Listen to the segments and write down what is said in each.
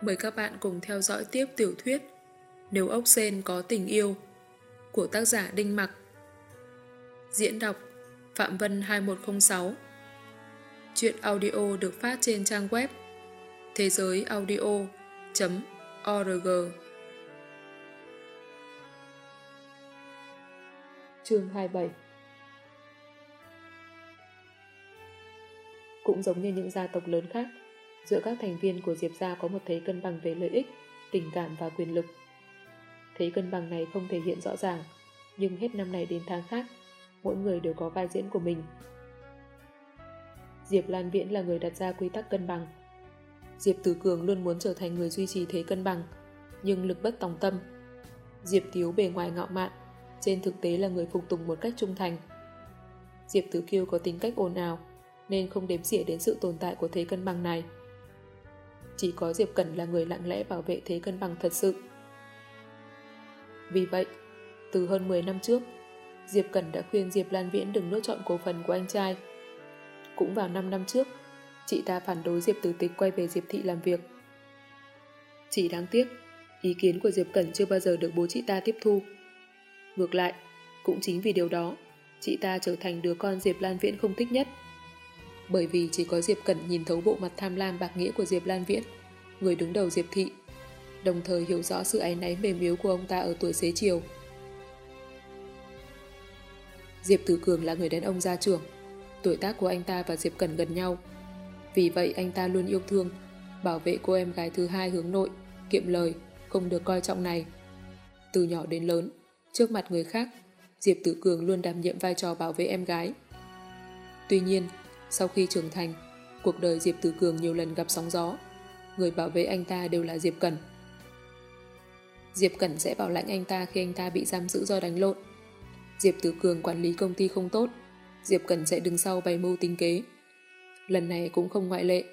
Mời các bạn cùng theo dõi tiếp tiểu thuyết Nếu ốc sen có tình yêu của tác giả Đinh Mặc. Diễn đọc Phạm Vân 2106 Chuyện audio được phát trên trang web thế giới audio.org Chương 27 Cũng giống như những gia tộc lớn khác, giữa các thành viên của Diệp Gia có một thế cân bằng về lợi ích, tình cảm và quyền lực. Thế cân bằng này không thể hiện rõ ràng, nhưng hết năm này đến tháng khác, mỗi người đều có vai diễn của mình. Diệp Lan Viễn là người đặt ra quy tắc cân bằng. Diệp Tử Cường luôn muốn trở thành người duy trì thế cân bằng, nhưng lực bất tòng tâm. Diệp Tiếu bề ngoài ngạo mạn, trên thực tế là người phục tùng một cách trung thành. Diệp Tử Kiêu có tính cách ồn ào, nên không đếm xỉa đến sự tồn tại của thế cân bằng này. Chỉ có Diệp Cẩn là người lặng lẽ bảo vệ thế cân bằng thật sự. Vì vậy, từ hơn 10 năm trước, Diệp Cẩn đã khuyên Diệp Lan Viễn đừng lựa chọn cổ phần của anh trai. Cũng vào 5 năm trước, chị ta phản đối Diệp Tử Tịch quay về Diệp Thị làm việc. Chỉ đáng tiếc, ý kiến của Diệp Cẩn chưa bao giờ được bố chị ta tiếp thu. Ngược lại, cũng chính vì điều đó, chị ta trở thành đứa con Diệp Lan Viễn không thích nhất bởi vì chỉ có Diệp Cẩn nhìn thấu bộ mặt tham lam bạc nghĩa của Diệp Lan Viễn, người đứng đầu Diệp Thị, đồng thời hiểu rõ sự áy náy mềm yếu của ông ta ở tuổi xế chiều. Diệp Tử Cường là người đàn ông gia trưởng, tuổi tác của anh ta và Diệp Cẩn gần nhau. Vì vậy anh ta luôn yêu thương, bảo vệ cô em gái thứ hai hướng nội, kiệm lời, không được coi trọng này. Từ nhỏ đến lớn, trước mặt người khác, Diệp Tử Cường luôn đảm nhiệm vai trò bảo vệ em gái. Tuy nhiên, sau khi trưởng thành, cuộc đời Diệp Tử Cường nhiều lần gặp sóng gió. Người bảo vệ anh ta đều là Diệp Cẩn. Diệp Cẩn sẽ bảo lãnh anh ta khi anh ta bị giam giữ do đánh lộn. Diệp Tử Cường quản lý công ty không tốt, Diệp Cẩn sẽ đứng sau bày mưu tính kế. Lần này cũng không ngoại lệ.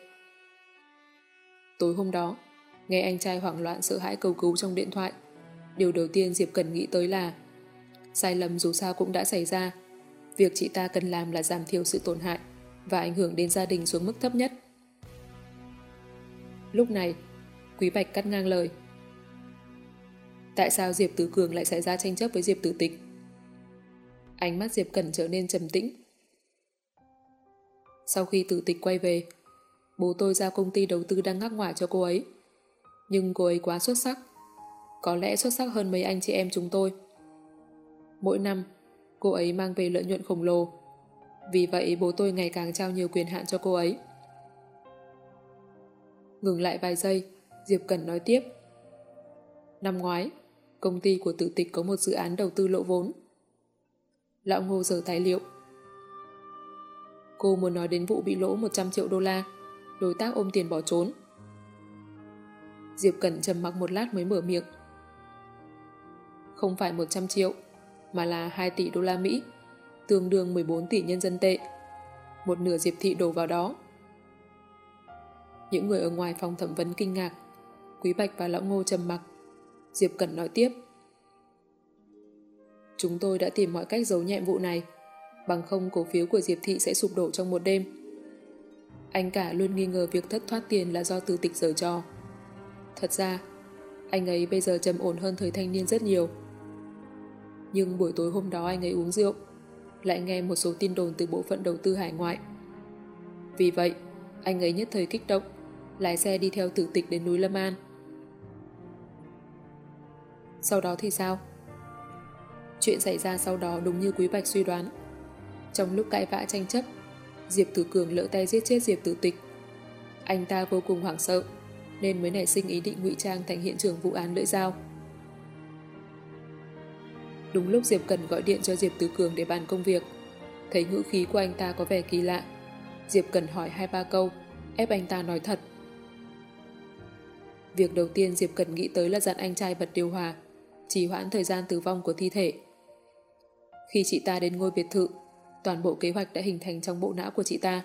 Tối hôm đó, nghe anh trai hoảng loạn sợ hãi cầu cứu trong điện thoại, điều đầu tiên Diệp Cẩn nghĩ tới là sai lầm dù sao cũng đã xảy ra. Việc chị ta cần làm là giảm thiểu sự tổn hại và ảnh hưởng đến gia đình xuống mức thấp nhất. Lúc này, Quý Bạch cắt ngang lời. Tại sao Diệp Tử Cường lại xảy ra tranh chấp với Diệp Tử Tịch? Ánh mắt Diệp Cẩn trở nên trầm tĩnh. Sau khi Tử Tịch quay về, bố tôi ra công ty đầu tư đang ngắc ngoải cho cô ấy. Nhưng cô ấy quá xuất sắc. Có lẽ xuất sắc hơn mấy anh chị em chúng tôi. Mỗi năm, cô ấy mang về lợi nhuận khổng lồ vì vậy bố tôi ngày càng trao nhiều quyền hạn cho cô ấy. Ngừng lại vài giây, Diệp Cẩn nói tiếp. Năm ngoái, công ty của tử tịch có một dự án đầu tư lộ vốn. Lão Ngô dở tài liệu. Cô muốn nói đến vụ bị lỗ 100 triệu đô la, đối tác ôm tiền bỏ trốn. Diệp Cẩn trầm mặc một lát mới mở miệng. Không phải 100 triệu, mà là 2 tỷ đô la Mỹ tương đương 14 tỷ nhân dân tệ. Một nửa Diệp Thị đổ vào đó. Những người ở ngoài phòng thẩm vấn kinh ngạc. Quý Bạch và Lão Ngô trầm mặc. Diệp Cẩn nói tiếp. Chúng tôi đã tìm mọi cách giấu nhẹm vụ này. Bằng không cổ phiếu của Diệp Thị sẽ sụp đổ trong một đêm. Anh cả luôn nghi ngờ việc thất thoát tiền là do từ tịch giở trò. Thật ra, anh ấy bây giờ trầm ổn hơn thời thanh niên rất nhiều. Nhưng buổi tối hôm đó anh ấy uống rượu lại nghe một số tin đồn từ bộ phận đầu tư hải ngoại. Vì vậy, anh ấy nhất thời kích động, lái xe đi theo tử tịch đến núi Lâm An. Sau đó thì sao? Chuyện xảy ra sau đó đúng như Quý Bạch suy đoán. Trong lúc cãi vã tranh chấp, Diệp Tử Cường lỡ tay giết chết Diệp Tử Tịch. Anh ta vô cùng hoảng sợ, nên mới nảy sinh ý định ngụy trang thành hiện trường vụ án lưỡi dao. Đúng lúc Diệp Cần gọi điện cho Diệp Tứ Cường để bàn công việc. Thấy ngữ khí của anh ta có vẻ kỳ lạ. Diệp Cần hỏi hai ba câu, ép anh ta nói thật. Việc đầu tiên Diệp Cần nghĩ tới là dặn anh trai bật điều hòa, trì hoãn thời gian tử vong của thi thể. Khi chị ta đến ngôi biệt thự, toàn bộ kế hoạch đã hình thành trong bộ não của chị ta.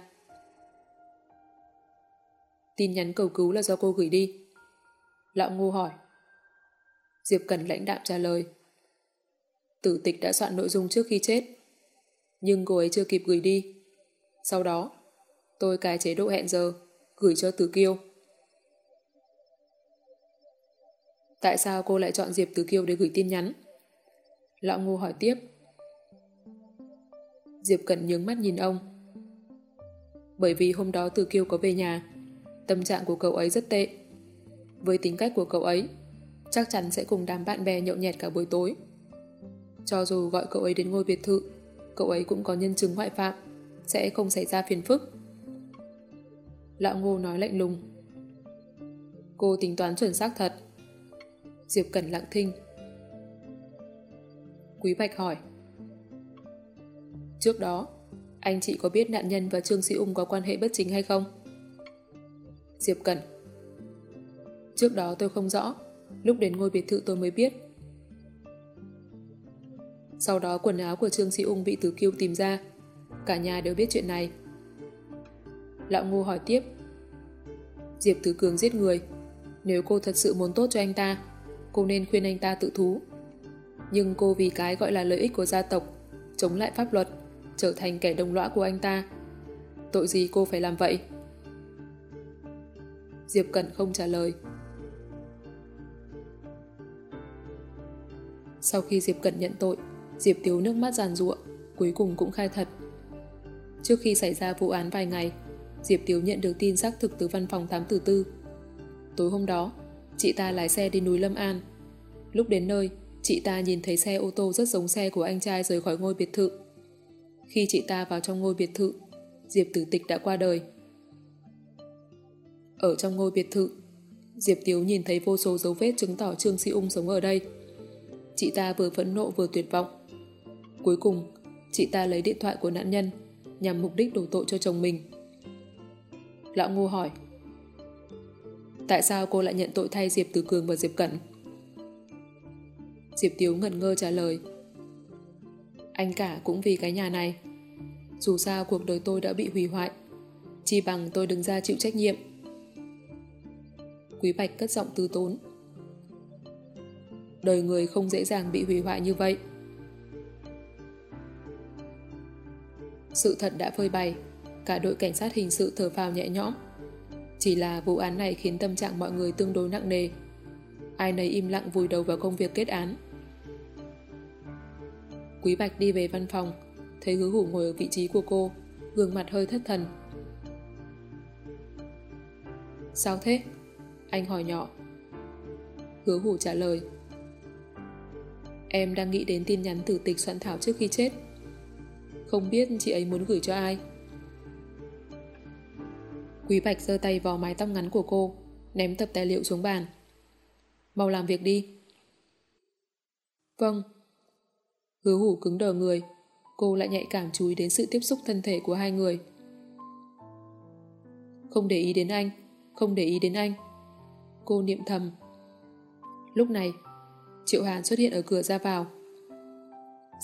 Tin nhắn cầu cứu là do cô gửi đi. Lão Ngô hỏi. Diệp Cần lãnh đạm trả lời. Tử tịch đã soạn nội dung trước khi chết. Nhưng cô ấy chưa kịp gửi đi. Sau đó, tôi cài chế độ hẹn giờ, gửi cho Tử Kiêu. Tại sao cô lại chọn Diệp Tử Kiêu để gửi tin nhắn? Lão Ngô hỏi tiếp. Diệp Cẩn nhướng mắt nhìn ông. Bởi vì hôm đó Tử Kiêu có về nhà, tâm trạng của cậu ấy rất tệ. Với tính cách của cậu ấy, chắc chắn sẽ cùng đám bạn bè nhậu nhẹt cả buổi tối. Cho dù gọi cậu ấy đến ngôi biệt thự, cậu ấy cũng có nhân chứng ngoại phạm, sẽ không xảy ra phiền phức. Lão Ngô nói lạnh lùng. Cô tính toán chuẩn xác thật. Diệp Cẩn lặng thinh. Quý Bạch hỏi. Trước đó, anh chị có biết nạn nhân và Trương Sĩ Ung có quan hệ bất chính hay không? Diệp Cẩn. Trước đó tôi không rõ, lúc đến ngôi biệt thự tôi mới biết. Sau đó quần áo của Trương Sĩ Ung bị Từ Kiêu tìm ra. Cả nhà đều biết chuyện này. Lão Ngô hỏi tiếp. Diệp Tứ Cường giết người. Nếu cô thật sự muốn tốt cho anh ta, cô nên khuyên anh ta tự thú. Nhưng cô vì cái gọi là lợi ích của gia tộc, chống lại pháp luật, trở thành kẻ đồng lõa của anh ta. Tội gì cô phải làm vậy? Diệp Cẩn không trả lời. Sau khi Diệp Cẩn nhận tội, Diệp Tiếu nước mắt giàn ruộng, cuối cùng cũng khai thật. Trước khi xảy ra vụ án vài ngày, Diệp Tiếu nhận được tin xác thực từ văn phòng 844. Tối hôm đó, chị ta lái xe đi núi Lâm An. Lúc đến nơi, chị ta nhìn thấy xe ô tô rất giống xe của anh trai rời khỏi ngôi biệt thự. Khi chị ta vào trong ngôi biệt thự, Diệp Tử Tịch đã qua đời. Ở trong ngôi biệt thự, Diệp Tiếu nhìn thấy vô số dấu vết chứng tỏ Trương Sĩ Ung sống ở đây. Chị ta vừa phẫn nộ vừa tuyệt vọng. Cuối cùng, chị ta lấy điện thoại của nạn nhân nhằm mục đích đổ tội cho chồng mình. Lão Ngô hỏi Tại sao cô lại nhận tội thay Diệp Từ Cường và Diệp Cẩn? Diệp Tiếu ngẩn ngơ trả lời Anh cả cũng vì cái nhà này Dù sao cuộc đời tôi đã bị hủy hoại Chỉ bằng tôi đứng ra chịu trách nhiệm Quý Bạch cất giọng tư tốn Đời người không dễ dàng bị hủy hoại như vậy Sự thật đã phơi bày cả đội cảnh sát hình sự thở phào nhẹ nhõm. Chỉ là vụ án này khiến tâm trạng mọi người tương đối nặng nề. Ai nấy im lặng vùi đầu vào công việc kết án. Quý Bạch đi về văn phòng, thấy hứa hủ ngồi ở vị trí của cô, gương mặt hơi thất thần. Sao thế? Anh hỏi nhỏ. Hứa hủ trả lời. Em đang nghĩ đến tin nhắn từ tịch soạn thảo trước khi chết. Không biết chị ấy muốn gửi cho ai. Quý Bạch giơ tay vào mái tóc ngắn của cô, ném tập tài liệu xuống bàn. Mau làm việc đi. Vâng. Hứa hủ cứng đờ người, cô lại nhạy cảm chú ý đến sự tiếp xúc thân thể của hai người. Không để ý đến anh, không để ý đến anh. Cô niệm thầm. Lúc này, Triệu Hàn xuất hiện ở cửa ra vào.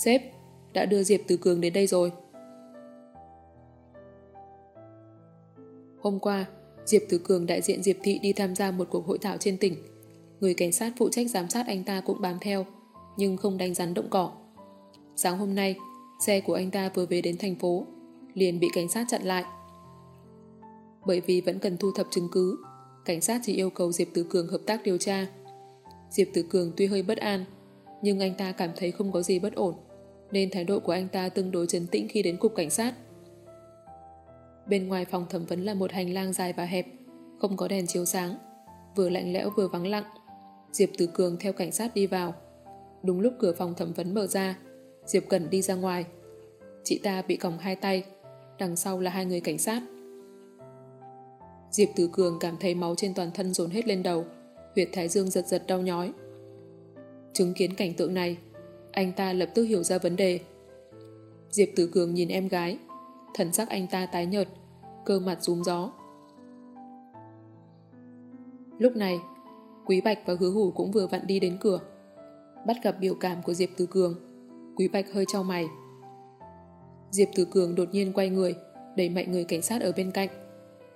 Sếp, đã đưa Diệp Từ Cường đến đây rồi. Hôm qua, Diệp Từ Cường đại diện Diệp Thị đi tham gia một cuộc hội thảo trên tỉnh. Người cảnh sát phụ trách giám sát anh ta cũng bám theo, nhưng không đánh rắn động cỏ. Sáng hôm nay, xe của anh ta vừa về đến thành phố, liền bị cảnh sát chặn lại. Bởi vì vẫn cần thu thập chứng cứ, cảnh sát chỉ yêu cầu Diệp Từ Cường hợp tác điều tra. Diệp Từ Cường tuy hơi bất an, nhưng anh ta cảm thấy không có gì bất ổn, nên thái độ của anh ta tương đối trấn tĩnh khi đến cục cảnh sát. Bên ngoài phòng thẩm vấn là một hành lang dài và hẹp, không có đèn chiếu sáng, vừa lạnh lẽo vừa vắng lặng. Diệp Tử Cường theo cảnh sát đi vào. Đúng lúc cửa phòng thẩm vấn mở ra, Diệp Cẩn đi ra ngoài. Chị ta bị còng hai tay, đằng sau là hai người cảnh sát. Diệp Tử Cường cảm thấy máu trên toàn thân dồn hết lên đầu, huyệt thái dương giật giật đau nhói. Chứng kiến cảnh tượng này, anh ta lập tức hiểu ra vấn đề. Diệp Tử Cường nhìn em gái, thần sắc anh ta tái nhợt, cơ mặt rúm gió. Lúc này, Quý Bạch và Hứa Hủ cũng vừa vặn đi đến cửa. Bắt gặp biểu cảm của Diệp Từ Cường, Quý Bạch hơi trao mày. Diệp Từ Cường đột nhiên quay người, đẩy mạnh người cảnh sát ở bên cạnh.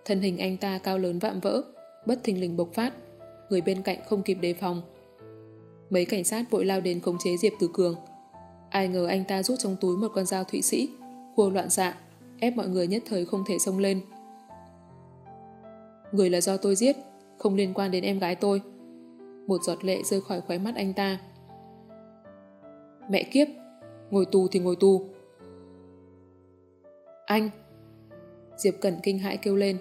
Thân hình anh ta cao lớn vạm vỡ, bất thình lình bộc phát, người bên cạnh không kịp đề phòng. Mấy cảnh sát vội lao đến khống chế Diệp Tử Cường. Ai ngờ anh ta rút trong túi một con dao thụy sĩ, khua loạn dạ, ép mọi người nhất thời không thể xông lên. Người là do tôi giết, không liên quan đến em gái tôi. Một giọt lệ rơi khỏi khóe mắt anh ta. Mẹ kiếp, ngồi tù thì ngồi tù. Anh! Diệp Cẩn kinh hãi kêu lên.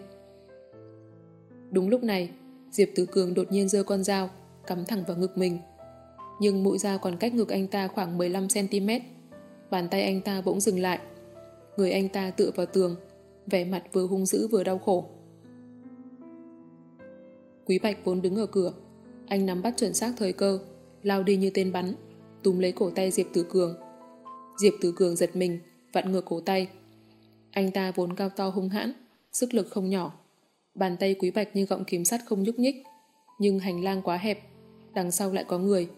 Đúng lúc này, Diệp Tử Cường đột nhiên giơ con dao, cắm thẳng vào ngực mình. Nhưng mũi dao còn cách ngực anh ta khoảng 15cm. Bàn tay anh ta bỗng dừng lại. Người anh ta tựa vào tường, vẻ mặt vừa hung dữ vừa đau khổ. Quý Bạch vốn đứng ở cửa. Anh nắm bắt chuẩn xác thời cơ, lao đi như tên bắn, túm lấy cổ tay Diệp Tử Cường. Diệp Tử Cường giật mình, vặn ngược cổ tay. Anh ta vốn cao to hung hãn, sức lực không nhỏ. Bàn tay Quý Bạch như gọng kiếm sắt không nhúc nhích, nhưng hành lang quá hẹp, đằng sau lại có người,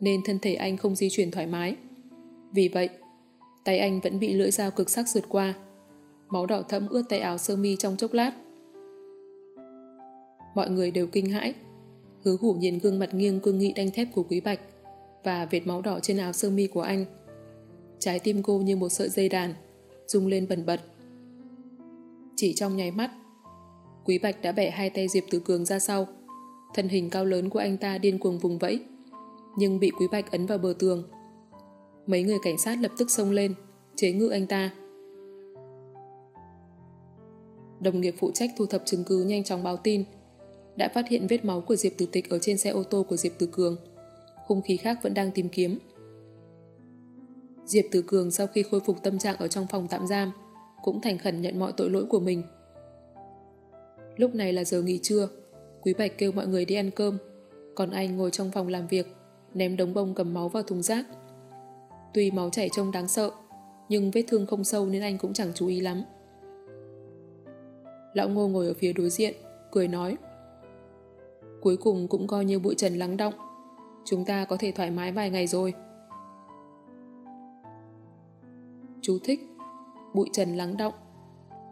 nên thân thể anh không di chuyển thoải mái. Vì vậy, tay anh vẫn bị lưỡi dao cực sắc sượt qua. Máu đỏ thẫm ướt tay áo sơ mi trong chốc lát. Mọi người đều kinh hãi. Hứa hủ nhìn gương mặt nghiêng cương nghị đanh thép của Quý Bạch và vệt máu đỏ trên áo sơ mi của anh. Trái tim cô như một sợi dây đàn, rung lên bần bật. Chỉ trong nháy mắt, Quý Bạch đã bẻ hai tay Diệp Tử Cường ra sau. Thân hình cao lớn của anh ta điên cuồng vùng vẫy, nhưng bị Quý Bạch ấn vào bờ tường. Mấy người cảnh sát lập tức xông lên, chế ngự anh ta. Đồng nghiệp phụ trách thu thập chứng cứ nhanh chóng báo tin, đã phát hiện vết máu của Diệp Tử Tịch ở trên xe ô tô của Diệp Tử Cường. Hung khí khác vẫn đang tìm kiếm. Diệp Tử Cường sau khi khôi phục tâm trạng ở trong phòng tạm giam, cũng thành khẩn nhận mọi tội lỗi của mình. Lúc này là giờ nghỉ trưa, Quý Bạch kêu mọi người đi ăn cơm, còn anh ngồi trong phòng làm việc, ném đống bông cầm máu vào thùng rác. Tuy máu chảy trông đáng sợ, nhưng vết thương không sâu nên anh cũng chẳng chú ý lắm. Lão Ngô ngồi ở phía đối diện, cười nói Cuối cùng cũng coi như bụi trần lắng động, chúng ta có thể thoải mái vài ngày rồi. Chú thích Bụi trần lắng động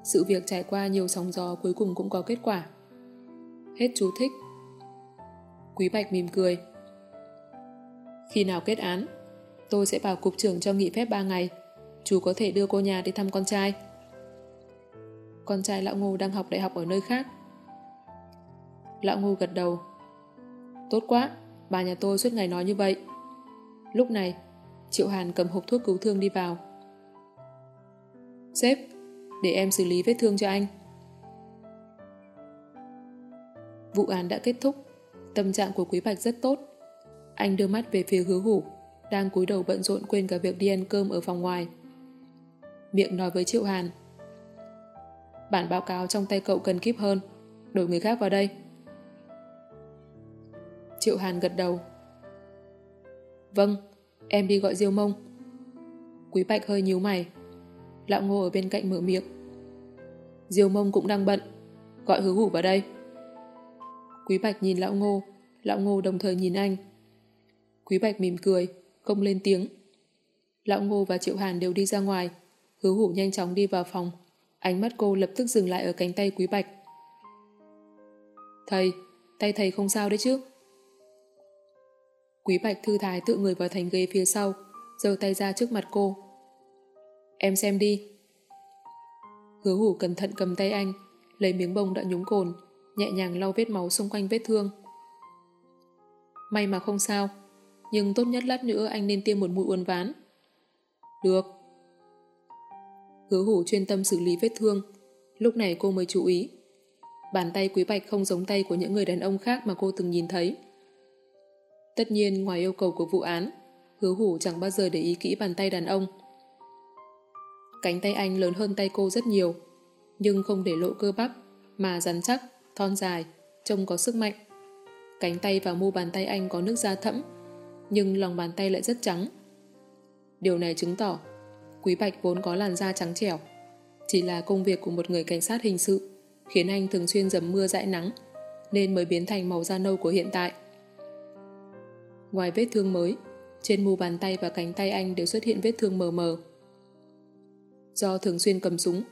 Sự việc trải qua nhiều sóng gió cuối cùng cũng có kết quả. Hết chú thích. Quý Bạch mỉm cười. Khi nào kết án, tôi sẽ bảo cục trưởng cho nghỉ phép 3 ngày. Chú có thể đưa cô nhà đi thăm con trai. Con trai lão ngô đang học đại học ở nơi khác. Lão ngô gật đầu. Tốt quá, bà nhà tôi suốt ngày nói như vậy. Lúc này, Triệu Hàn cầm hộp thuốc cứu thương đi vào. Sếp, để em xử lý vết thương cho anh. Vụ án đã kết thúc, tâm trạng của Quý Bạch rất tốt. Anh đưa mắt về phía hứa hủ, đang cúi đầu bận rộn quên cả việc đi ăn cơm ở phòng ngoài. Miệng nói với Triệu Hàn. Bản báo cáo trong tay cậu cần kíp hơn, đổi người khác vào đây. Triệu Hàn gật đầu. Vâng, em đi gọi Diêu Mông. Quý Bạch hơi nhíu mày. Lão Ngô ở bên cạnh mở miệng. Diêu Mông cũng đang bận, gọi hứa hủ vào đây. Quý Bạch nhìn Lão Ngô, Lão Ngô đồng thời nhìn anh. Quý Bạch mỉm cười, không lên tiếng. Lão Ngô và Triệu Hàn đều đi ra ngoài, hứa hủ nhanh chóng đi vào phòng. Ánh mắt cô lập tức dừng lại ở cánh tay Quý Bạch. Thầy, tay thầy không sao đấy chứ? Quý Bạch thư thái tự người vào thành ghế phía sau, giơ tay ra trước mặt cô. Em xem đi. Hứa hủ cẩn thận cầm tay anh, lấy miếng bông đã nhúng cồn, nhẹ nhàng lau vết máu xung quanh vết thương. May mà không sao, nhưng tốt nhất lát nữa anh nên tiêm một mũi uốn ván. Được. Hứa hủ chuyên tâm xử lý vết thương, lúc này cô mới chú ý. Bàn tay quý bạch không giống tay của những người đàn ông khác mà cô từng nhìn thấy. Tất nhiên, ngoài yêu cầu của vụ án, hứa hủ chẳng bao giờ để ý kỹ bàn tay đàn ông. Cánh tay anh lớn hơn tay cô rất nhiều, nhưng không để lộ cơ bắp, mà rắn chắc, thon dài, trông có sức mạnh. Cánh tay và mu bàn tay anh có nước da thẫm, nhưng lòng bàn tay lại rất trắng. Điều này chứng tỏ Quý Bạch vốn có làn da trắng trẻo. Chỉ là công việc của một người cảnh sát hình sự khiến anh thường xuyên dầm mưa dãi nắng nên mới biến thành màu da nâu của hiện tại. Ngoài vết thương mới, trên mu bàn tay và cánh tay anh đều xuất hiện vết thương mờ mờ. Do thường xuyên cầm súng,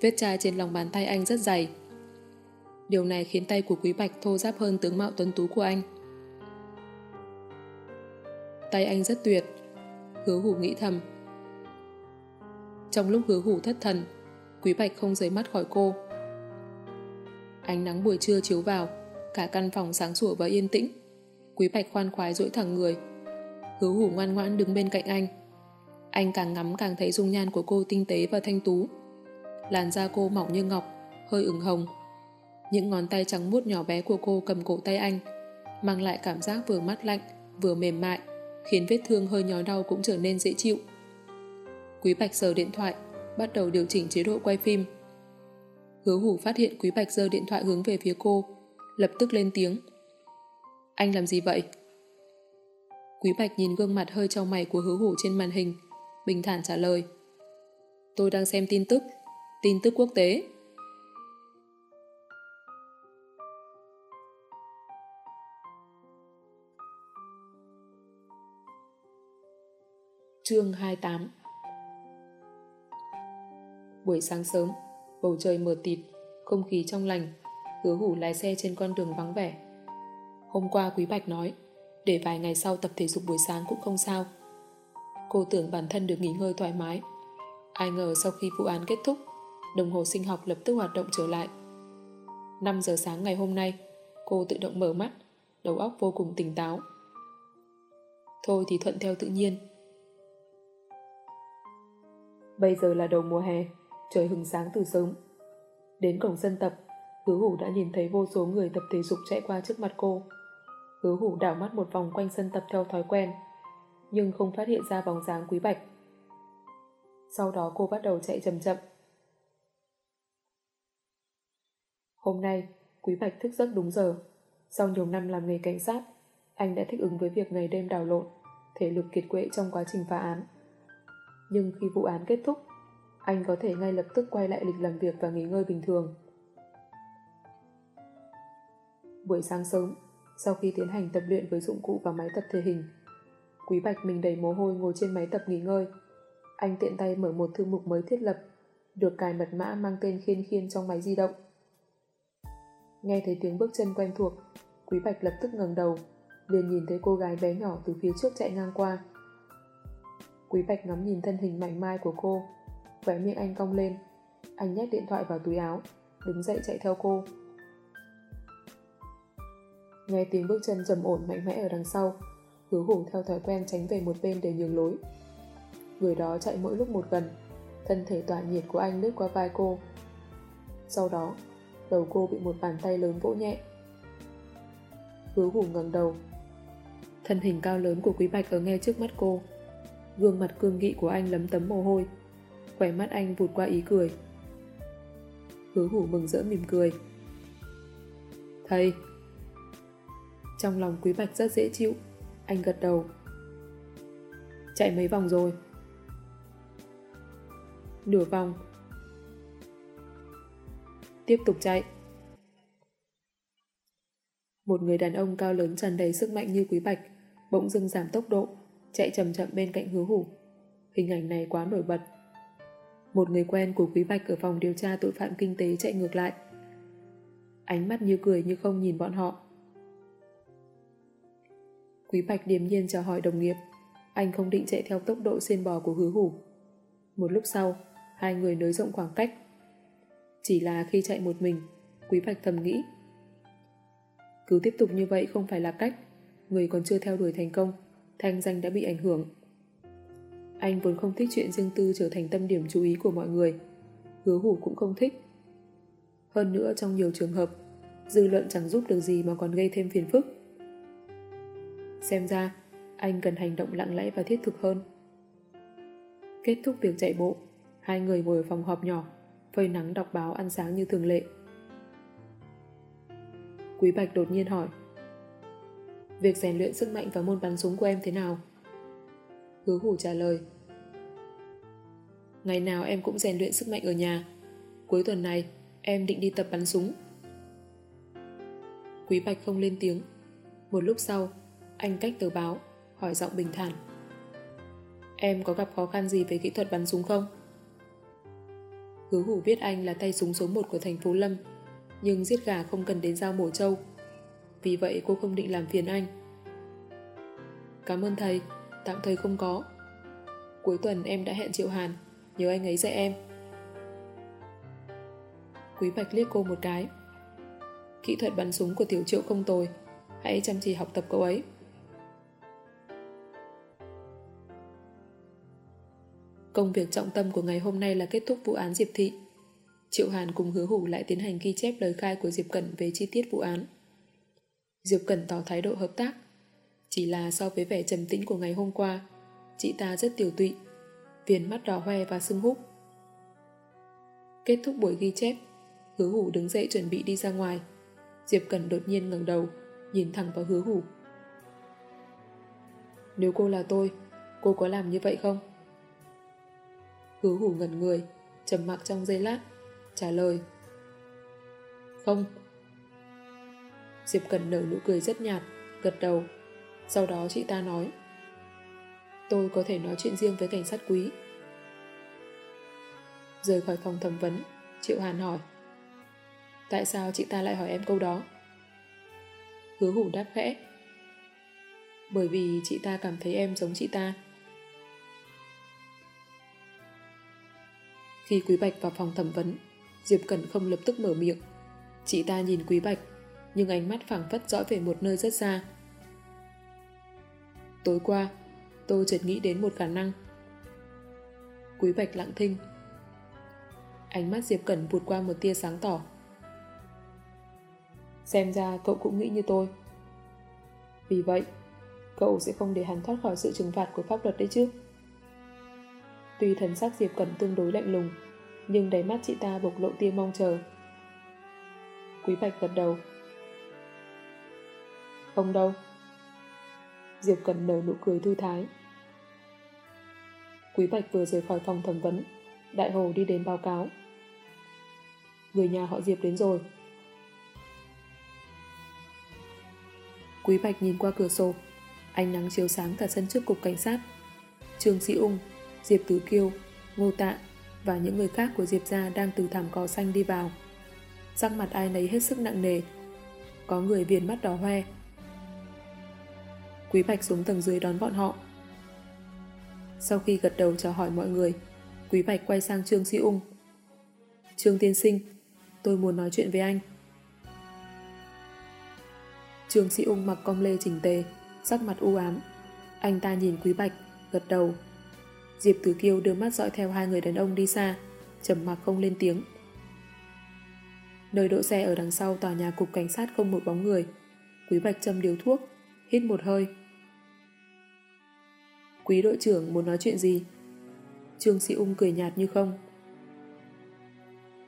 vết chai trên lòng bàn tay anh rất dày. Điều này khiến tay của Quý Bạch thô ráp hơn tướng mạo tuấn tú của anh. Tay anh rất tuyệt, hứa hủ nghĩ thầm. Trong lúc hứa hủ thất thần, Quý Bạch không rời mắt khỏi cô. Ánh nắng buổi trưa chiếu vào, cả căn phòng sáng sủa và yên tĩnh. Quý Bạch khoan khoái duỗi thẳng người. Hứa hủ ngoan ngoãn đứng bên cạnh anh. Anh càng ngắm càng thấy dung nhan của cô tinh tế và thanh tú. Làn da cô mỏng như ngọc, hơi ửng hồng. Những ngón tay trắng muốt nhỏ bé của cô cầm cổ tay anh, mang lại cảm giác vừa mát lạnh, vừa mềm mại, khiến vết thương hơi nhói đau cũng trở nên dễ chịu. Quý Bạch sờ điện thoại, bắt đầu điều chỉnh chế độ quay phim. Hứa hủ phát hiện Quý Bạch giơ điện thoại hướng về phía cô, lập tức lên tiếng. Anh làm gì vậy? Quý Bạch nhìn gương mặt hơi trao mày của hứa hủ trên màn hình, bình thản trả lời. Tôi đang xem tin tức, tin tức quốc tế. Chương 28 Buổi sáng sớm, bầu trời mờ tịt, không khí trong lành, hứa hủ lái xe trên con đường vắng vẻ. Hôm qua Quý Bạch nói, để vài ngày sau tập thể dục buổi sáng cũng không sao. Cô tưởng bản thân được nghỉ ngơi thoải mái. Ai ngờ sau khi vụ án kết thúc, đồng hồ sinh học lập tức hoạt động trở lại. 5 giờ sáng ngày hôm nay, cô tự động mở mắt, đầu óc vô cùng tỉnh táo. Thôi thì thuận theo tự nhiên. Bây giờ là đầu mùa hè, trời hừng sáng từ sớm. Đến cổng sân tập, hứa hủ đã nhìn thấy vô số người tập thể dục chạy qua trước mặt cô. Hứa hủ đảo mắt một vòng quanh sân tập theo thói quen, nhưng không phát hiện ra bóng dáng quý bạch. Sau đó cô bắt đầu chạy chậm chậm. Hôm nay, Quý Bạch thức giấc đúng giờ. Sau nhiều năm làm nghề cảnh sát, anh đã thích ứng với việc ngày đêm đào lộn, thể lực kiệt quệ trong quá trình phá án. Nhưng khi vụ án kết thúc, anh có thể ngay lập tức quay lại lịch làm việc và nghỉ ngơi bình thường. Buổi sáng sớm, sau khi tiến hành tập luyện với dụng cụ và máy tập thể hình, Quý Bạch mình đầy mồ hôi ngồi trên máy tập nghỉ ngơi. Anh tiện tay mở một thư mục mới thiết lập, được cài mật mã mang tên khiên khiên trong máy di động. Nghe thấy tiếng bước chân quen thuộc, Quý Bạch lập tức ngẩng đầu, liền nhìn thấy cô gái bé nhỏ từ phía trước chạy ngang qua. Quý Bạch ngắm nhìn thân hình mảnh mai của cô, khóe miệng anh cong lên. Anh nhét điện thoại vào túi áo, đứng dậy chạy theo cô. Nghe tiếng bước chân trầm ổn mạnh mẽ ở đằng sau, hứa hủ theo thói quen tránh về một bên để nhường lối. Người đó chạy mỗi lúc một gần, thân thể tỏa nhiệt của anh lướt qua vai cô. Sau đó, đầu cô bị một bàn tay lớn vỗ nhẹ. Hứa hủ ngẩng đầu. Thân hình cao lớn của Quý Bạch ở ngay trước mắt cô. Gương mặt cương nghị của anh lấm tấm mồ hôi. Khỏe mắt anh vụt qua ý cười. Hứa hủ mừng rỡ mỉm cười. Thầy! Trong lòng Quý Bạch rất dễ chịu. Anh gật đầu. Chạy mấy vòng rồi? Nửa vòng. Tiếp tục chạy. Một người đàn ông cao lớn tràn đầy sức mạnh như Quý Bạch bỗng dưng giảm tốc độ, chạy chậm chậm bên cạnh hứa hủ. Hình ảnh này quá nổi bật. Một người quen của Quý Bạch ở phòng điều tra tội phạm kinh tế chạy ngược lại. Ánh mắt như cười như không nhìn bọn họ. Quý Bạch điềm nhiên chào hỏi đồng nghiệp. Anh không định chạy theo tốc độ xiên bò của hứa hủ. Một lúc sau, hai người nới rộng khoảng cách. Chỉ là khi chạy một mình, Quý Bạch thầm nghĩ. Cứ tiếp tục như vậy không phải là cách. Người còn chưa theo đuổi thành công, thanh danh đã bị ảnh hưởng. Anh vốn không thích chuyện riêng tư trở thành tâm điểm chú ý của mọi người. Hứa hủ cũng không thích. Hơn nữa trong nhiều trường hợp, dư luận chẳng giúp được gì mà còn gây thêm phiền phức. Xem ra, anh cần hành động lặng lẽ và thiết thực hơn. Kết thúc việc chạy bộ, hai người ngồi ở phòng họp nhỏ, phơi nắng đọc báo ăn sáng như thường lệ. Quý Bạch đột nhiên hỏi Việc rèn luyện sức mạnh và môn bắn súng của em thế nào? Hứa hủ trả lời Ngày nào em cũng rèn luyện sức mạnh ở nhà Cuối tuần này em định đi tập bắn súng Quý Bạch không lên tiếng Một lúc sau anh cách tờ báo, hỏi giọng bình thản. Em có gặp khó khăn gì về kỹ thuật bắn súng không? Hứa hủ biết anh là tay súng số 1 của thành phố Lâm, nhưng giết gà không cần đến dao mổ trâu. Vì vậy cô không định làm phiền anh. Cảm ơn thầy, tạm thời không có. Cuối tuần em đã hẹn Triệu Hàn, nhớ anh ấy dạy em. Quý Bạch liếc cô một cái. Kỹ thuật bắn súng của tiểu triệu không tồi, Hãy chăm chỉ học tập cậu ấy. Công việc trọng tâm của ngày hôm nay là kết thúc vụ án Diệp Thị. Triệu Hàn cùng hứa hủ lại tiến hành ghi chép lời khai của Diệp Cẩn về chi tiết vụ án. Diệp Cẩn tỏ thái độ hợp tác. Chỉ là so với vẻ trầm tĩnh của ngày hôm qua, chị ta rất tiểu tụy, viền mắt đỏ hoe và sưng húp. Kết thúc buổi ghi chép, hứa hủ đứng dậy chuẩn bị đi ra ngoài. Diệp Cẩn đột nhiên ngẩng đầu, nhìn thẳng vào hứa hủ. Nếu cô là tôi, cô có làm như vậy không? Hứa hủ ngẩn người, trầm mặc trong giây lát, trả lời. Không. Diệp Cần nở nụ cười rất nhạt, gật đầu. Sau đó chị ta nói. Tôi có thể nói chuyện riêng với cảnh sát quý. Rời khỏi phòng thẩm vấn, Triệu Hàn hỏi. Tại sao chị ta lại hỏi em câu đó? Hứa hủ đáp khẽ. Bởi vì chị ta cảm thấy em giống chị ta. Khi Quý Bạch vào phòng thẩm vấn, Diệp Cẩn không lập tức mở miệng. Chị ta nhìn Quý Bạch, nhưng ánh mắt phẳng phất dõi về một nơi rất xa. Tối qua, tôi chợt nghĩ đến một khả năng. Quý Bạch lặng thinh. Ánh mắt Diệp Cẩn vụt qua một tia sáng tỏ. Xem ra cậu cũng nghĩ như tôi. Vì vậy, cậu sẽ không để hắn thoát khỏi sự trừng phạt của pháp luật đấy chứ. Tuy thần sắc Diệp Cẩn tương đối lạnh lùng, nhưng đáy mắt chị ta bộc lộ tia mong chờ. Quý Bạch gật đầu. Không đâu. Diệp Cẩn nở nụ cười thư thái. Quý Bạch vừa rời khỏi phòng thẩm vấn, Đại Hồ đi đến báo cáo. Người nhà họ Diệp đến rồi. Quý Bạch nhìn qua cửa sổ, ánh nắng chiếu sáng cả sân trước cục cảnh sát. Trương Sĩ Ung, Diệp Tứ Kiêu, Ngô Tạ và những người khác của Diệp gia đang từ thảm cỏ xanh đi vào. Sắc mặt ai nấy hết sức nặng nề. Có người viền mắt đỏ hoe. Quý Bạch xuống tầng dưới đón bọn họ. Sau khi gật đầu chào hỏi mọi người, Quý Bạch quay sang Trương Sĩ Ung. Trương Tiên Sinh, tôi muốn nói chuyện với anh. Trương Sĩ Ung mặc cong lê chỉnh tề, sắc mặt u ám. Anh ta nhìn Quý Bạch, gật đầu. Diệp Tử Kiêu đưa mắt dõi theo hai người đàn ông đi xa, trầm mặc không lên tiếng. Nơi đỗ xe ở đằng sau tòa nhà cục cảnh sát không một bóng người. Quý Bạch châm điếu thuốc, hít một hơi. Quý đội trưởng muốn nói chuyện gì? Trương Sĩ Ung cười nhạt như không.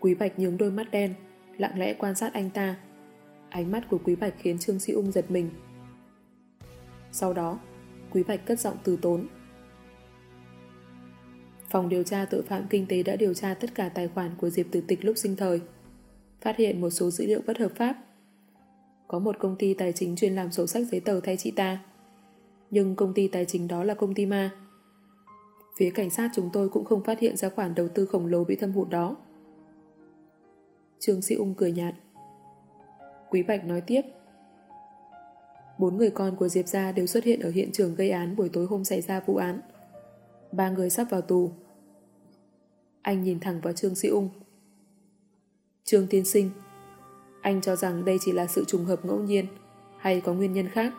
Quý Bạch nhướng đôi mắt đen, lặng lẽ quan sát anh ta. Ánh mắt của Quý Bạch khiến Trương Sĩ Ung giật mình. Sau đó, Quý Bạch cất giọng từ tốn. Phòng điều tra tội phạm kinh tế đã điều tra tất cả tài khoản của Diệp Tử Tịch lúc sinh thời. Phát hiện một số dữ liệu bất hợp pháp. Có một công ty tài chính chuyên làm sổ sách giấy tờ thay chị ta. Nhưng công ty tài chính đó là công ty ma. Phía cảnh sát chúng tôi cũng không phát hiện ra khoản đầu tư khổng lồ bị thâm hụt đó. Trương Sĩ Ung cười nhạt. Quý Bạch nói tiếp. Bốn người con của Diệp Gia đều xuất hiện ở hiện trường gây án buổi tối hôm xảy ra vụ án ba người sắp vào tù. Anh nhìn thẳng vào Trương Sĩ Ung. Trương Tiên Sinh, anh cho rằng đây chỉ là sự trùng hợp ngẫu nhiên hay có nguyên nhân khác?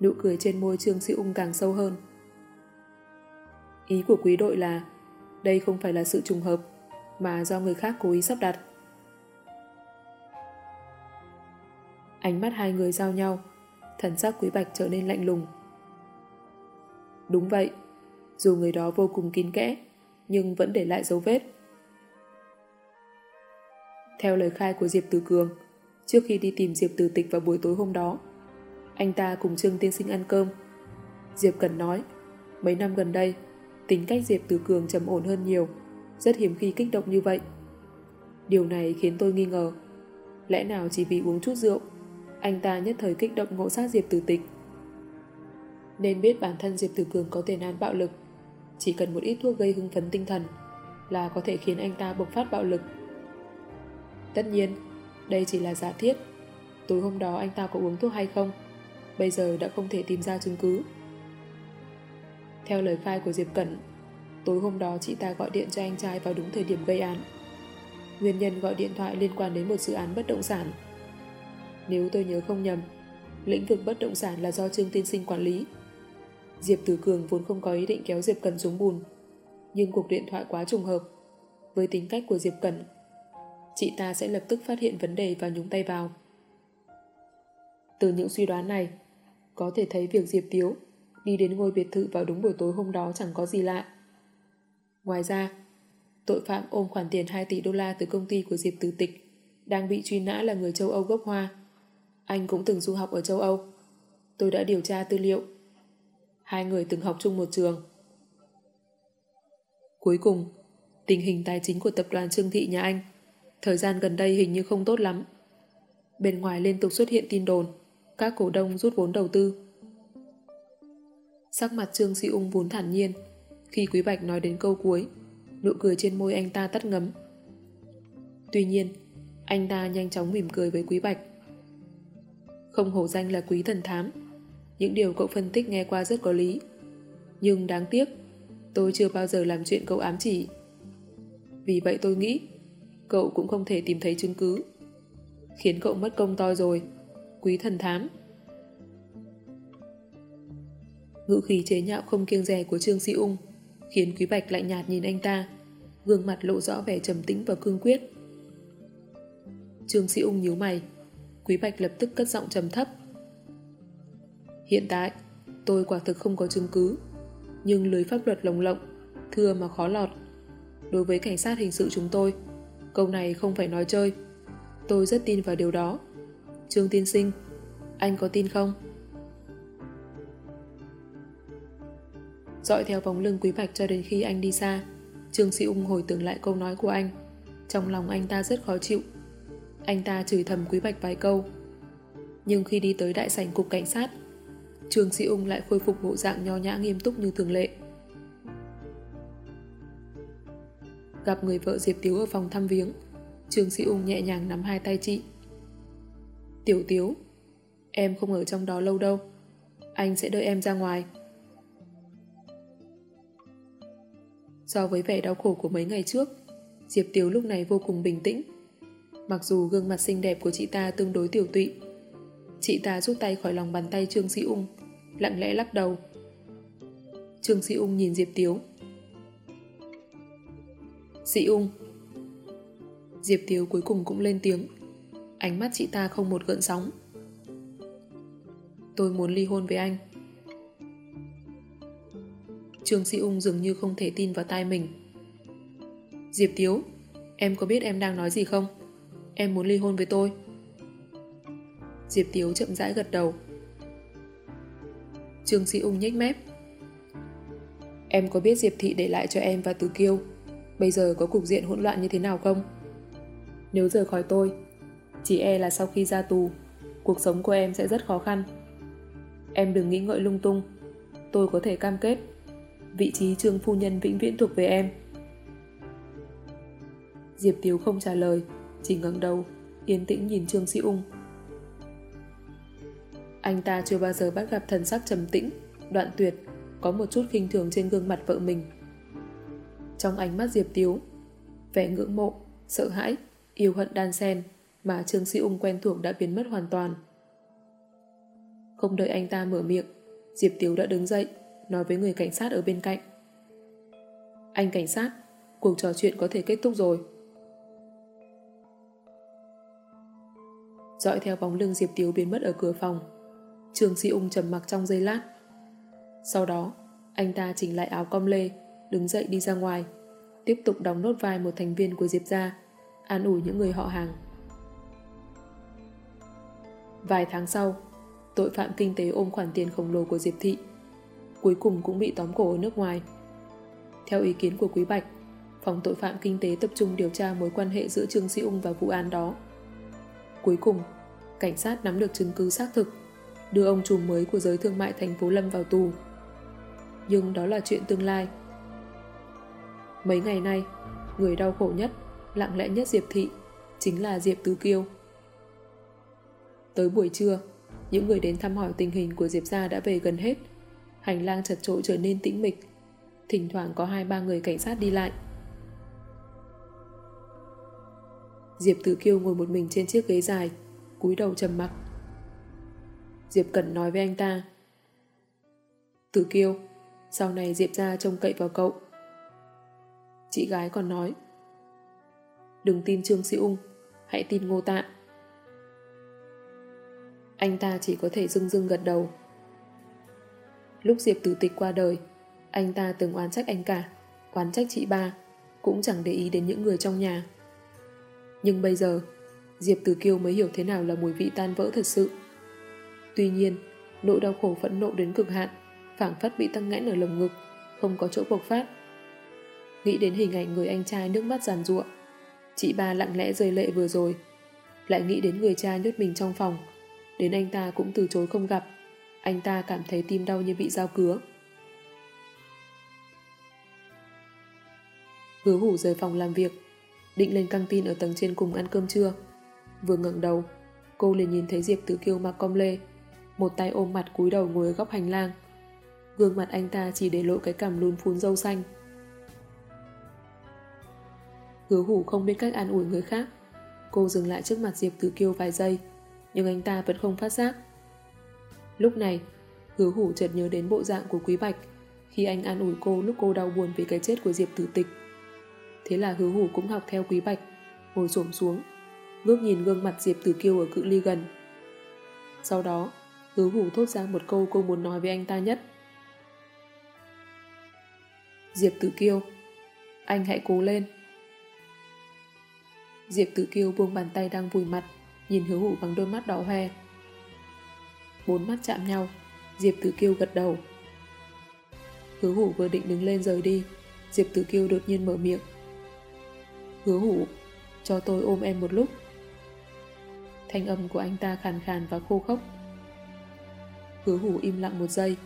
Nụ cười trên môi Trương Sĩ Ung càng sâu hơn. Ý của quý đội là đây không phải là sự trùng hợp mà do người khác cố ý sắp đặt. Ánh mắt hai người giao nhau, thần sắc quý bạch trở nên lạnh lùng. Đúng vậy, dù người đó vô cùng kín kẽ, nhưng vẫn để lại dấu vết. Theo lời khai của Diệp Tử Cường, trước khi đi tìm Diệp Tử Tịch vào buổi tối hôm đó, anh ta cùng Trương Tiên Sinh ăn cơm. Diệp Cần nói, mấy năm gần đây, tính cách Diệp từ Cường trầm ổn hơn nhiều, rất hiếm khi kích động như vậy. Điều này khiến tôi nghi ngờ, lẽ nào chỉ vì uống chút rượu, anh ta nhất thời kích động ngộ sát Diệp từ Tịch nên biết bản thân Diệp từ Cường có tiền án bạo lực. Chỉ cần một ít thuốc gây hưng phấn tinh thần là có thể khiến anh ta bộc phát bạo lực. Tất nhiên, đây chỉ là giả thiết. Tối hôm đó anh ta có uống thuốc hay không? Bây giờ đã không thể tìm ra chứng cứ. Theo lời khai của Diệp Cẩn, tối hôm đó chị ta gọi điện cho anh trai vào đúng thời điểm gây án. Nguyên nhân gọi điện thoại liên quan đến một dự án bất động sản. Nếu tôi nhớ không nhầm, lĩnh vực bất động sản là do Trương Tiên Sinh quản lý. Diệp Tử Cường vốn không có ý định kéo Diệp Cần xuống bùn, nhưng cuộc điện thoại quá trùng hợp. Với tính cách của Diệp Cần, chị ta sẽ lập tức phát hiện vấn đề và nhúng tay vào. Từ những suy đoán này, có thể thấy việc Diệp Tiếu đi đến ngôi biệt thự vào đúng buổi tối hôm đó chẳng có gì lạ. Ngoài ra, tội phạm ôm khoản tiền 2 tỷ đô la từ công ty của Diệp Tử Tịch đang bị truy nã là người châu Âu gốc Hoa. Anh cũng từng du học ở châu Âu. Tôi đã điều tra tư liệu. Hai người từng học chung một trường. Cuối cùng, tình hình tài chính của tập đoàn Trương Thị nhà anh thời gian gần đây hình như không tốt lắm. Bên ngoài liên tục xuất hiện tin đồn các cổ đông rút vốn đầu tư. Sắc mặt Trương Sĩ Ung vốn thản nhiên khi Quý Bạch nói đến câu cuối nụ cười trên môi anh ta tắt ngấm. Tuy nhiên, anh ta nhanh chóng mỉm cười với Quý Bạch. Không hổ danh là quý thần thám. Những điều cậu phân tích nghe qua rất có lý. Nhưng đáng tiếc, tôi chưa bao giờ làm chuyện cậu ám chỉ. Vì vậy tôi nghĩ, cậu cũng không thể tìm thấy chứng cứ. Khiến cậu mất công to rồi. Quý thần thám. Ngữ khí chế nhạo không kiêng rè của Trương Sĩ Ung khiến Quý Bạch lạnh nhạt nhìn anh ta, gương mặt lộ rõ vẻ trầm tĩnh và cương quyết. Trương Sĩ Ung nhíu mày, Quý Bạch lập tức cất giọng trầm thấp. Hiện tại, tôi quả thực không có chứng cứ, nhưng lưới pháp luật lồng lộng, thưa mà khó lọt. Đối với cảnh sát hình sự chúng tôi, câu này không phải nói chơi. Tôi rất tin vào điều đó. Trương Tiên Sinh, anh có tin không? Dọi theo vòng lưng Quý Bạch cho đến khi anh đi xa. Trương Sĩ Ung hồi tưởng lại câu nói của anh. Trong lòng anh ta rất khó chịu. Anh ta chửi thầm Quý Bạch vài câu. Nhưng khi đi tới đại sảnh cục cảnh sát, Trương Sĩ Ung lại khôi phục bộ dạng nho nhã nghiêm túc như thường lệ. Gặp người vợ Diệp Tiếu ở phòng thăm viếng, Trương Sĩ Ung nhẹ nhàng nắm hai tay chị. Tiểu Tiếu, em không ở trong đó lâu đâu. Anh sẽ đợi em ra ngoài. So với vẻ đau khổ của mấy ngày trước, Diệp Tiếu lúc này vô cùng bình tĩnh. Mặc dù gương mặt xinh đẹp của chị ta tương đối tiểu tụy, chị ta rút tay khỏi lòng bàn tay Trương Sĩ Ung, lặng lẽ lắc đầu. Trương Sĩ Ung nhìn Diệp Tiếu. Sĩ Ung Diệp Tiếu cuối cùng cũng lên tiếng. Ánh mắt chị ta không một gợn sóng. Tôi muốn ly hôn với anh. Trương Sĩ Ung dường như không thể tin vào tai mình. Diệp Tiếu, em có biết em đang nói gì không? Em muốn ly hôn với tôi. Diệp Tiếu chậm rãi gật đầu. Trương Sĩ Ung nhếch mép. Em có biết Diệp Thị để lại cho em và Từ Kiêu bây giờ có cục diện hỗn loạn như thế nào không? Nếu rời khỏi tôi, chỉ e là sau khi ra tù, cuộc sống của em sẽ rất khó khăn. Em đừng nghĩ ngợi lung tung, tôi có thể cam kết vị trí trương phu nhân vĩnh viễn thuộc về em. Diệp Tiếu không trả lời, chỉ ngẩng đầu, yên tĩnh nhìn Trương Sĩ Ung. Anh ta chưa bao giờ bắt gặp thần sắc trầm tĩnh, đoạn tuyệt, có một chút khinh thường trên gương mặt vợ mình. Trong ánh mắt Diệp Tiếu, vẻ ngưỡng mộ, sợ hãi, yêu hận đan xen mà Trương Sĩ Ung quen thuộc đã biến mất hoàn toàn. Không đợi anh ta mở miệng, Diệp Tiếu đã đứng dậy, nói với người cảnh sát ở bên cạnh. Anh cảnh sát, cuộc trò chuyện có thể kết thúc rồi. Dõi theo bóng lưng Diệp Tiếu biến mất ở cửa phòng. Trường Sĩ Ung trầm mặc trong giây lát. Sau đó, anh ta chỉnh lại áo com lê, đứng dậy đi ra ngoài, tiếp tục đóng nốt vai một thành viên của Diệp gia, an ủi những người họ hàng. Vài tháng sau, tội phạm kinh tế ôm khoản tiền khổng lồ của Diệp Thị cuối cùng cũng bị tóm cổ ở nước ngoài. Theo ý kiến của Quý Bạch, phòng tội phạm kinh tế tập trung điều tra mối quan hệ giữa Trương Sĩ Ung và vụ án đó. Cuối cùng, cảnh sát nắm được chứng cứ xác thực, đưa ông trùm mới của giới thương mại thành phố Lâm vào tù. Nhưng đó là chuyện tương lai. Mấy ngày nay, người đau khổ nhất, lặng lẽ nhất Diệp Thị chính là Diệp Tứ Kiêu. Tới buổi trưa, những người đến thăm hỏi tình hình của Diệp gia đã về gần hết hành lang chật trội trở nên tĩnh mịch. Thỉnh thoảng có hai ba người cảnh sát đi lại. Diệp Tử Kiêu ngồi một mình trên chiếc ghế dài, cúi đầu trầm mặc. Diệp Cẩn nói với anh ta. Tử kiêu, sau này Diệp ra trông cậy vào cậu. Chị gái còn nói. Đừng tin Trương Sĩ Ung, hãy tin Ngô Tạ. Anh ta chỉ có thể dưng dưng gật đầu. Lúc Diệp Tử Tịch qua đời, anh ta từng oán trách anh cả, oán trách chị ba, cũng chẳng để ý đến những người trong nhà. Nhưng bây giờ, Diệp Tử Kiêu mới hiểu thế nào là mùi vị tan vỡ thật sự. Tuy nhiên, nỗi đau khổ phẫn nộ đến cực hạn, phảng phất bị tăng nghẽn ở lồng ngực, không có chỗ bộc phát. Nghĩ đến hình ảnh người anh trai nước mắt giàn ruộng, chị ba lặng lẽ rơi lệ vừa rồi. Lại nghĩ đến người cha nhốt mình trong phòng, đến anh ta cũng từ chối không gặp. Anh ta cảm thấy tim đau như bị dao cứa. Hứa hủ rời phòng làm việc, định lên căng tin ở tầng trên cùng ăn cơm trưa. Vừa ngẩng đầu, cô liền nhìn thấy Diệp Tử Kiêu mặc com lê, một tay ôm mặt cúi đầu ngồi ở góc hành lang. Gương mặt anh ta chỉ để lộ cái cằm lún phún dâu xanh. Hứa hủ không biết cách an ủi người khác. Cô dừng lại trước mặt Diệp Tử Kiêu vài giây, nhưng anh ta vẫn không phát giác. Lúc này, hứa hủ chợt nhớ đến bộ dạng của Quý Bạch khi anh an ủi cô lúc cô đau buồn vì cái chết của Diệp Tử Tịch. Thế là hứa hủ cũng học theo Quý Bạch, ngồi xổm xuống, ngước nhìn gương mặt Diệp Tử Kiêu ở cự ly gần. Sau đó, hứa hủ thốt ra một câu cô muốn nói với anh ta nhất. Diệp Tử Kiêu, anh hãy cố lên. Diệp Tử Kiêu buông bàn tay đang vùi mặt, nhìn hứa hủ bằng đôi mắt đỏ hoe. Bốn mắt chạm nhau, Diệp Tử Kiêu gật đầu. Hứa hủ vừa định đứng lên rời đi, Diệp Tử Kiêu đột nhiên mở miệng. Hứa hủ, cho tôi ôm em một lúc. Thanh âm của anh ta khàn khàn và khô khốc. Hứa hủ im lặng một giây.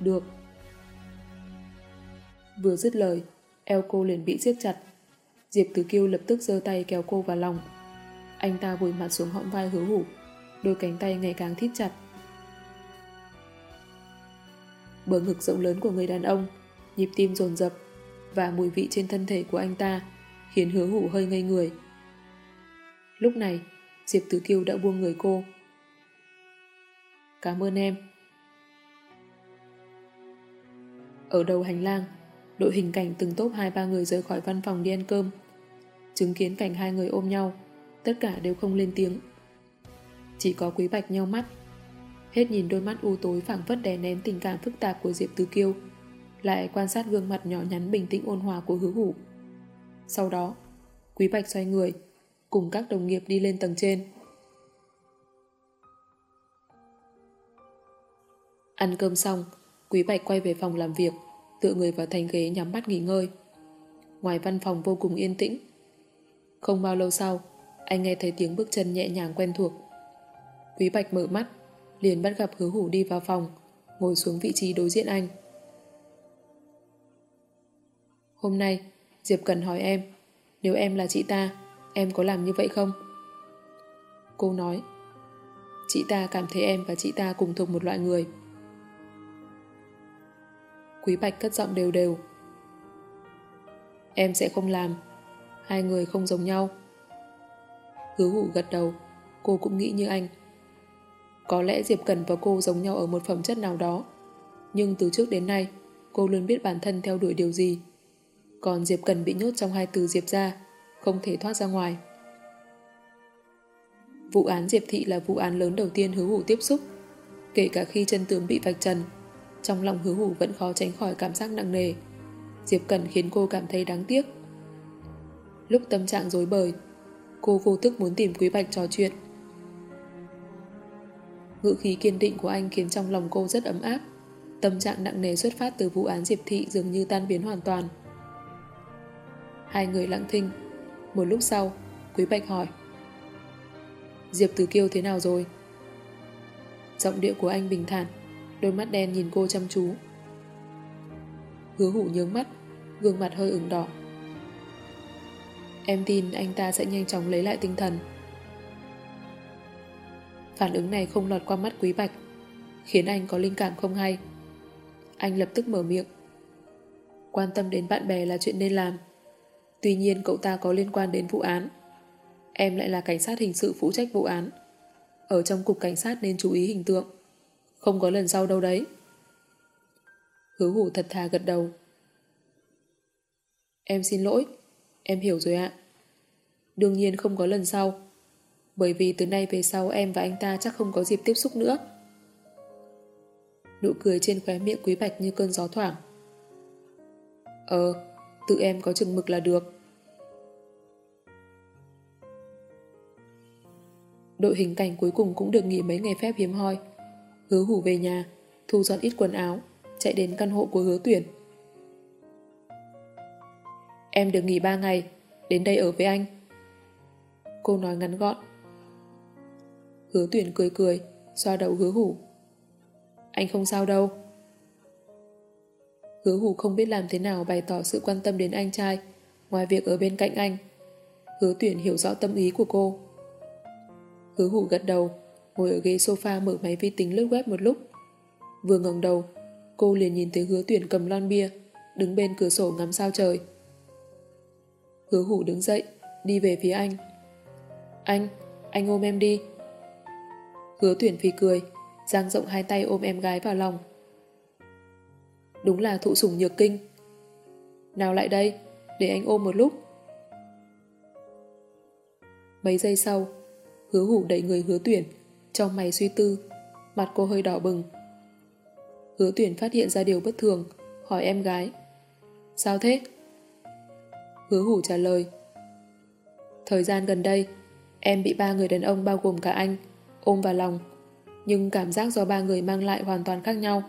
Được. Vừa dứt lời, eo cô liền bị siết chặt. Diệp Tử Kiêu lập tức giơ tay kéo cô vào lòng. Anh ta vùi mặt xuống hõm vai hứa hủ, đôi cánh tay ngày càng thít chặt. Bờ ngực rộng lớn của người đàn ông, nhịp tim dồn dập và mùi vị trên thân thể của anh ta khiến hứa hủ hơi ngây người. Lúc này, Diệp Tử Kiêu đã buông người cô. Cảm ơn em. Ở đầu hành lang, đội hình cảnh từng tốp hai ba người rời khỏi văn phòng đi ăn cơm. Chứng kiến cảnh hai người ôm nhau, tất cả đều không lên tiếng. Chỉ có Quý Bạch nhau mắt. Hết nhìn đôi mắt u tối phảng phất đè nén tình cảm phức tạp của Diệp Tư Kiêu, lại quan sát gương mặt nhỏ nhắn bình tĩnh ôn hòa của hứa hủ. Sau đó, Quý Bạch xoay người, cùng các đồng nghiệp đi lên tầng trên. Ăn cơm xong, Quý Bạch quay về phòng làm việc, tựa người vào thành ghế nhắm mắt nghỉ ngơi. Ngoài văn phòng vô cùng yên tĩnh. Không bao lâu sau, anh nghe thấy tiếng bước chân nhẹ nhàng quen thuộc. Quý Bạch mở mắt, liền bắt gặp hứa hủ đi vào phòng, ngồi xuống vị trí đối diện anh. Hôm nay, Diệp cần hỏi em, nếu em là chị ta, em có làm như vậy không? Cô nói, chị ta cảm thấy em và chị ta cùng thuộc một loại người. Quý Bạch cất giọng đều đều. Em sẽ không làm, hai người không giống nhau. Hứa hủ gật đầu, cô cũng nghĩ như anh. Có lẽ Diệp Cần và cô giống nhau ở một phẩm chất nào đó, nhưng từ trước đến nay, cô luôn biết bản thân theo đuổi điều gì. Còn Diệp Cần bị nhốt trong hai từ Diệp ra, không thể thoát ra ngoài. Vụ án Diệp Thị là vụ án lớn đầu tiên hứa hủ tiếp xúc. Kể cả khi chân tướng bị vạch trần, trong lòng hứa hủ vẫn khó tránh khỏi cảm giác nặng nề. Diệp Cần khiến cô cảm thấy đáng tiếc. Lúc tâm trạng dối bời, cô vô thức muốn tìm Quý Bạch trò chuyện. Ngữ khí kiên định của anh khiến trong lòng cô rất ấm áp. Tâm trạng nặng nề xuất phát từ vụ án Diệp Thị dường như tan biến hoàn toàn. Hai người lặng thinh. Một lúc sau, Quý Bạch hỏi. Diệp Tử Kiêu thế nào rồi? Giọng điệu của anh bình thản, đôi mắt đen nhìn cô chăm chú. Hứa hủ nhướng mắt, gương mặt hơi ửng đỏ. Em tin anh ta sẽ nhanh chóng lấy lại tinh thần. Phản ứng này không lọt qua mắt Quý Bạch, khiến anh có linh cảm không hay. Anh lập tức mở miệng. Quan tâm đến bạn bè là chuyện nên làm. Tuy nhiên cậu ta có liên quan đến vụ án. Em lại là cảnh sát hình sự phụ trách vụ án. Ở trong cục cảnh sát nên chú ý hình tượng. Không có lần sau đâu đấy. Hứa hủ thật thà gật đầu. Em xin lỗi. Em hiểu rồi ạ. Đương nhiên không có lần sau. Bởi vì từ nay về sau em và anh ta chắc không có dịp tiếp xúc nữa. Nụ cười trên khóe miệng quý bạch như cơn gió thoảng. Ờ, tự em có chừng mực là được. Đội hình cảnh cuối cùng cũng được nghỉ mấy ngày phép hiếm hoi. Hứa hủ về nhà, thu dọn ít quần áo, chạy đến căn hộ của hứa tuyển. Em được nghỉ 3 ngày, đến đây ở với anh. Cô nói ngắn gọn. Hứa tuyển cười cười, xoa đầu hứa hủ. Anh không sao đâu. Hứa hủ không biết làm thế nào bày tỏ sự quan tâm đến anh trai, ngoài việc ở bên cạnh anh. Hứa tuyển hiểu rõ tâm ý của cô. Hứa hủ gật đầu, ngồi ở ghế sofa mở máy vi tính lướt web một lúc. Vừa ngẩng đầu, cô liền nhìn thấy hứa tuyển cầm lon bia, đứng bên cửa sổ ngắm sao trời. Hứa hủ đứng dậy, đi về phía anh. Anh, anh ôm em đi. Hứa tuyển phi cười, giang rộng hai tay ôm em gái vào lòng. Đúng là thụ sủng nhược kinh. Nào lại đây, để anh ôm một lúc. Mấy giây sau, hứa hủ đẩy người hứa tuyển, trong mày suy tư, mặt cô hơi đỏ bừng. Hứa tuyển phát hiện ra điều bất thường, hỏi em gái. Sao thế? Hứa hủ trả lời. Thời gian gần đây, em bị ba người đàn ông bao gồm cả anh, ôm vào lòng, nhưng cảm giác do ba người mang lại hoàn toàn khác nhau.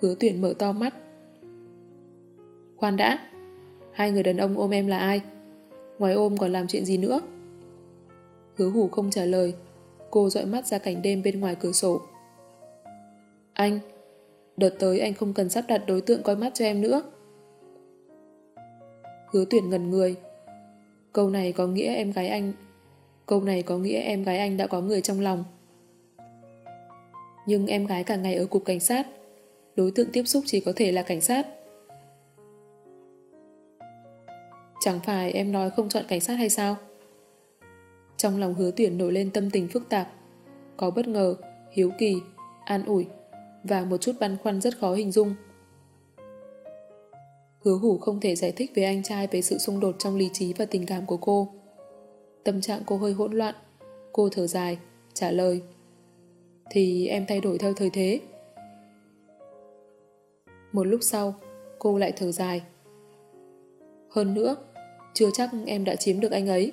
Hứa tuyển mở to mắt. Khoan đã, hai người đàn ông ôm em là ai? Ngoài ôm còn làm chuyện gì nữa? Hứa hủ không trả lời, cô dọi mắt ra cảnh đêm bên ngoài cửa sổ. Anh, đợt tới anh không cần sắp đặt đối tượng coi mắt cho em nữa. Hứa tuyển ngần người. Câu này có nghĩa em gái anh Câu này có nghĩa em gái anh đã có người trong lòng. Nhưng em gái cả ngày ở cục cảnh sát, đối tượng tiếp xúc chỉ có thể là cảnh sát. Chẳng phải em nói không chọn cảnh sát hay sao? Trong lòng hứa tuyển nổi lên tâm tình phức tạp, có bất ngờ, hiếu kỳ, an ủi và một chút băn khoăn rất khó hình dung. Hứa hủ không thể giải thích với anh trai về sự xung đột trong lý trí và tình cảm của cô. Tâm trạng cô hơi hỗn loạn. Cô thở dài, trả lời. Thì em thay đổi theo thời thế. Một lúc sau, cô lại thở dài. Hơn nữa, chưa chắc em đã chiếm được anh ấy.